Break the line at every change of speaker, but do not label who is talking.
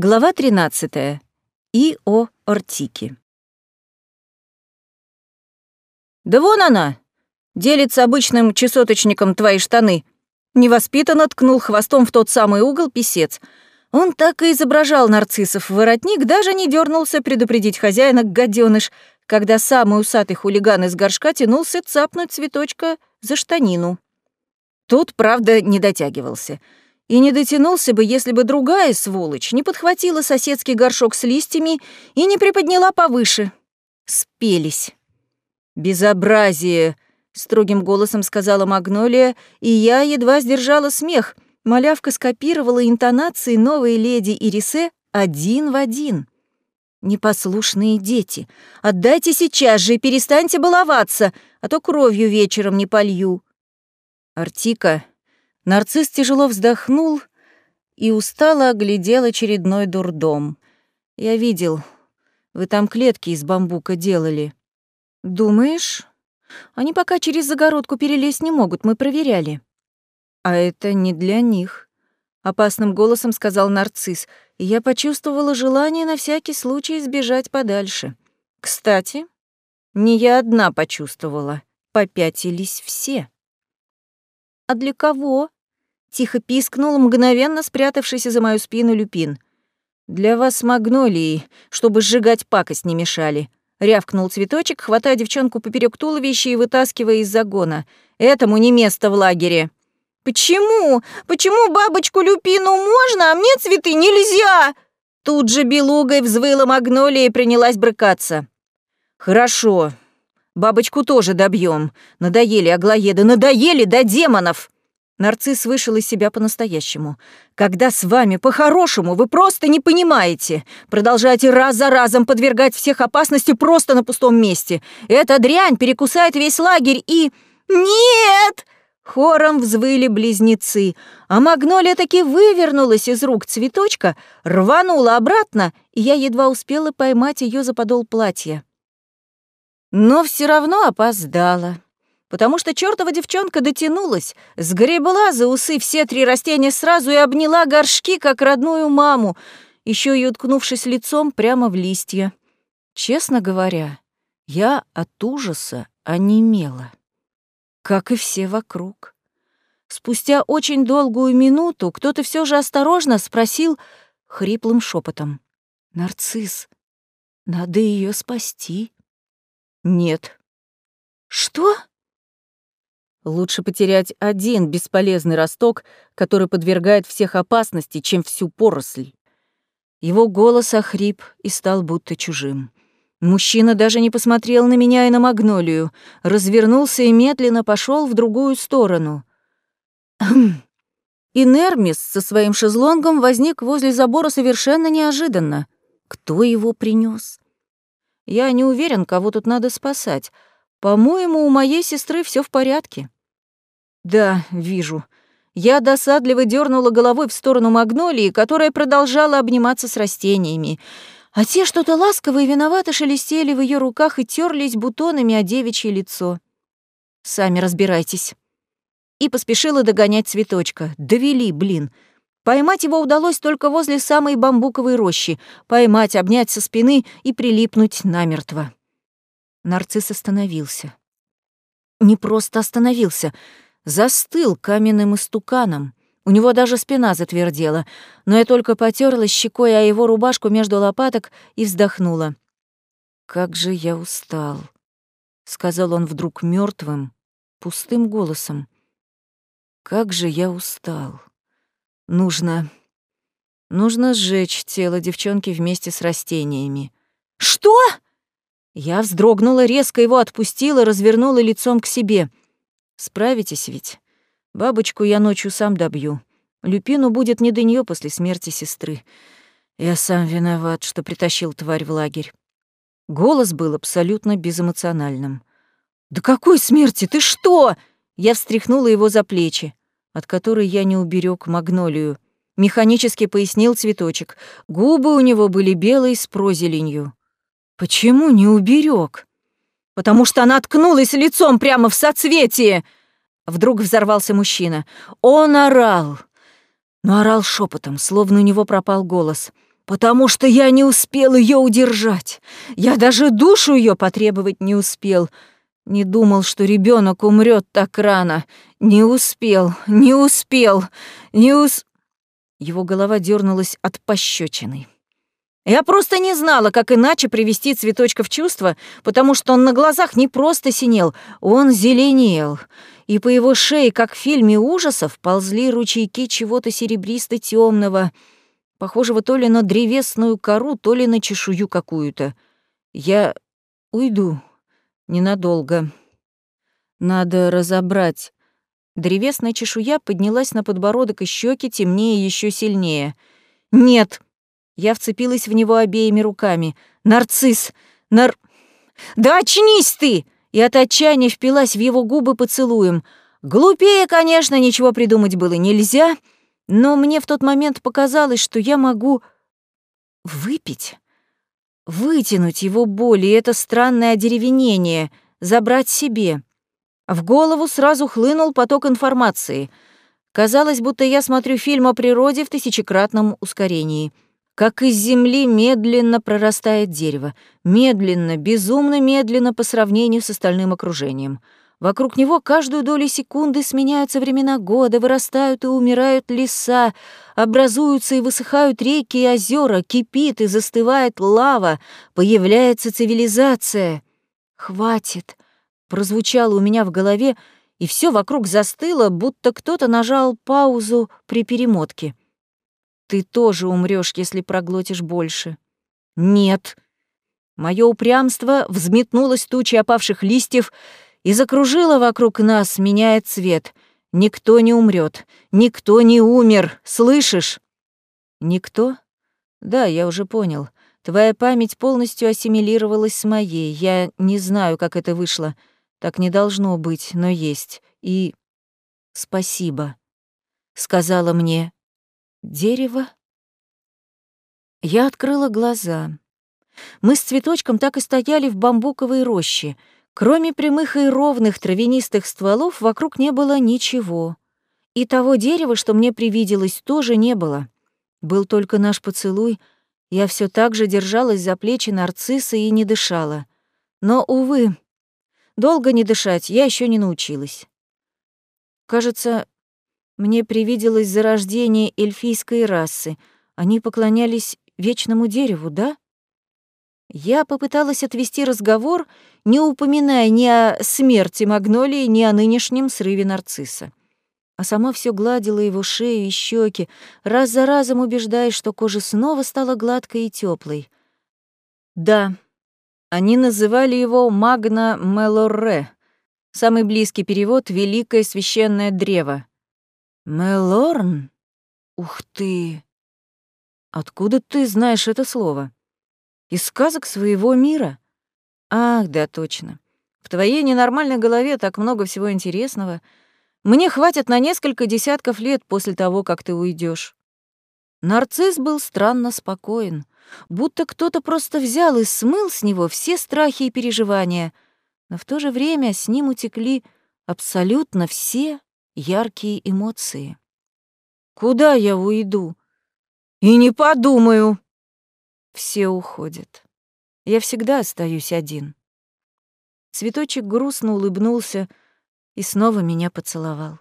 Глава 13. И о Ортике. «Да вон она! Делится обычным чесоточником твои штаны!» Невоспитанно ткнул хвостом в тот самый угол писец. Он так и изображал нарциссов воротник, даже не дернулся предупредить хозяина гаденыш, когда самый усатый хулиган из горшка тянулся цапнуть цветочка за штанину. Тут, правда, не дотягивался — и не дотянулся бы, если бы другая сволочь не подхватила соседский горшок с листьями и не приподняла повыше. Спелись. «Безобразие!» — строгим голосом сказала Магнолия, и я едва сдержала смех. Малявка скопировала интонации новой леди Ирисе один в один. «Непослушные дети, отдайте сейчас же и перестаньте баловаться, а то кровью вечером не полью». «Артика, Нарцисс тяжело вздохнул и устало оглядел очередной дурдом. «Я видел, вы там клетки из бамбука делали». «Думаешь? Они пока через загородку перелезть не могут, мы проверяли». «А это не для них», — опасным голосом сказал нарцисс, и я почувствовала желание на всякий случай сбежать подальше. «Кстати, не я одна почувствовала, попятились все». «А для кого?» Тихо пискнул, мгновенно спрятавшийся за мою спину люпин. «Для вас магнолии, чтобы сжигать пакость не мешали», — рявкнул цветочек, хватая девчонку поперек туловища и вытаскивая из загона. «Этому не место в лагере». «Почему? Почему бабочку люпину можно, а мне цветы нельзя?» Тут же белугой взвыла магнолия и принялась брыкаться. «Хорошо. Бабочку тоже добьем. Надоели аглоеды, надоели до демонов!» Нарцисс вышел из себя по-настоящему. «Когда с вами по-хорошему, вы просто не понимаете. Продолжаете раз за разом подвергать всех опасности просто на пустом месте. Эта дрянь перекусает весь лагерь и...» «Нет!» Хором взвыли близнецы, а магнолия таки вывернулась из рук цветочка, рванула обратно, и я едва успела поймать ее за подол платья. Но все равно опоздала потому что чертова девчонка дотянулась, сгребла за усы все три растения сразу и обняла горшки, как родную маму, еще и уткнувшись лицом прямо в листья. Честно говоря, я от ужаса онемела, как и все вокруг. Спустя очень долгую минуту кто-то все же осторожно спросил хриплым шепотом: «Нарцисс, надо ее спасти». «Нет». «Что?» Лучше потерять один бесполезный росток, который подвергает всех опасности, чем всю поросль. Его голос охрип и стал будто чужим. Мужчина даже не посмотрел на меня и на Магнолию, развернулся и медленно пошел в другую сторону. И Нермис со своим шезлонгом возник возле забора совершенно неожиданно. Кто его принес? Я не уверен, кого тут надо спасать. По-моему, у моей сестры все в порядке. Да, вижу. Я досадливо дернула головой в сторону магнолии, которая продолжала обниматься с растениями. А те что-то ласково и виновато шелестели в ее руках и терлись бутонами о девичье лицо. Сами разбирайтесь. И поспешила догонять цветочка. Довели, блин. Поймать его удалось только возле самой бамбуковой рощи. Поймать, обнять со спины и прилипнуть намертво. Нарцисс остановился. Не просто остановился — застыл каменным истуканом. У него даже спина затвердела, но я только потерла щекой о его рубашку между лопаток и вздохнула. «Как же я устал», — сказал он вдруг мертвым, пустым голосом. «Как же я устал. Нужно... Нужно сжечь тело девчонки вместе с растениями». «Что?» Я вздрогнула, резко его отпустила, развернула лицом к себе — Справитесь ведь? Бабочку я ночью сам добью. Люпину будет не до нее после смерти сестры. Я сам виноват, что притащил тварь в лагерь. Голос был абсолютно безэмоциональным. «Да какой смерти? Ты что?» Я встряхнула его за плечи, от которой я не уберег магнолию. Механически пояснил цветочек. Губы у него были белые с прозеленью. «Почему не уберег? Потому что она ткнулась лицом прямо в соцветие. Вдруг взорвался мужчина. Он орал, но орал шепотом, словно у него пропал голос. потому что я не успел ее удержать. Я даже душу ее потребовать не успел. Не думал, что ребенок умрет так рано. Не успел, не успел, не ус... Его голова дернулась от пощечины. Я просто не знала, как иначе привести цветочка в чувство, потому что он на глазах не просто синел, он зеленел. И по его шее, как в фильме ужасов, ползли ручейки чего-то серебристо темного похожего то ли на древесную кору, то ли на чешую какую-то. Я уйду ненадолго. Надо разобрать. Древесная чешуя поднялась на подбородок и щеки темнее еще сильнее. Нет. Я вцепилась в него обеими руками. Нарцисс! Нар... Да очнись ты! И от отчаяния впилась в его губы поцелуем. Глупее, конечно, ничего придумать было нельзя — но мне в тот момент показалось, что я могу выпить, вытянуть его боль и это странное одеревенение, забрать себе. В голову сразу хлынул поток информации. Казалось, будто я смотрю фильм о природе в тысячекратном ускорении. Как из земли медленно прорастает дерево. Медленно, безумно медленно по сравнению с остальным окружением — Вокруг него каждую долю секунды сменяются времена года, вырастают и умирают леса, образуются и высыхают реки и озера, кипит и застывает лава, появляется цивилизация. «Хватит!» — прозвучало у меня в голове, и все вокруг застыло, будто кто-то нажал паузу при перемотке. «Ты тоже умрешь, если проглотишь больше». «Нет!» Мое упрямство взметнулось тучей опавших листьев — и закружила вокруг нас, меняя цвет. Никто не умрет, никто не умер, слышишь? Никто? Да, я уже понял. Твоя память полностью ассимилировалась с моей. Я не знаю, как это вышло. Так не должно быть, но есть. И спасибо, сказала мне дерево. Я открыла глаза. Мы с цветочком так и стояли в бамбуковой роще — Кроме прямых и ровных травянистых стволов вокруг не было ничего. И того дерева, что мне привиделось, тоже не было. Был только наш поцелуй. Я все так же держалась за плечи нарцисса и не дышала. Но, увы, долго не дышать я еще не научилась. Кажется, мне привиделось зарождение эльфийской расы. Они поклонялись вечному дереву, да? Я попыталась отвести разговор, не упоминая ни о смерти Магнолии, ни о нынешнем срыве нарцисса. А сама все гладила его шею и щеки, раз за разом убеждаясь, что кожа снова стала гладкой и теплой. Да, они называли его Магна Мелорре. Самый близкий перевод — «Великое священное древо». «Мелорн? Ух ты! Откуда ты знаешь это слово?» Из сказок своего мира? Ах, да, точно. В твоей ненормальной голове так много всего интересного. Мне хватит на несколько десятков лет после того, как ты уйдешь. Нарцисс был странно спокоен, будто кто-то просто взял и смыл с него все страхи и переживания, но в то же время с ним утекли абсолютно все яркие эмоции. «Куда я уйду?» «И не подумаю!» Все уходят. Я всегда остаюсь один. Цветочек грустно улыбнулся и снова меня поцеловал.